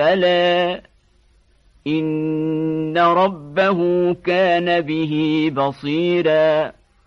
بلى إن ربه كان به بصيراً